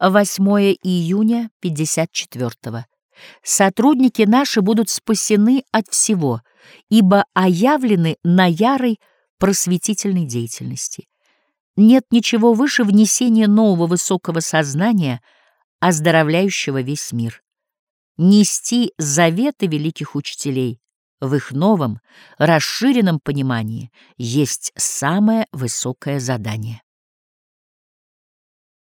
8 июня 54 -го. Сотрудники наши будут спасены от всего, ибо оявлены на ярой просветительной деятельности. Нет ничего выше внесения нового высокого сознания, оздоровляющего весь мир. Нести заветы великих учителей в их новом, расширенном понимании есть самое высокое задание.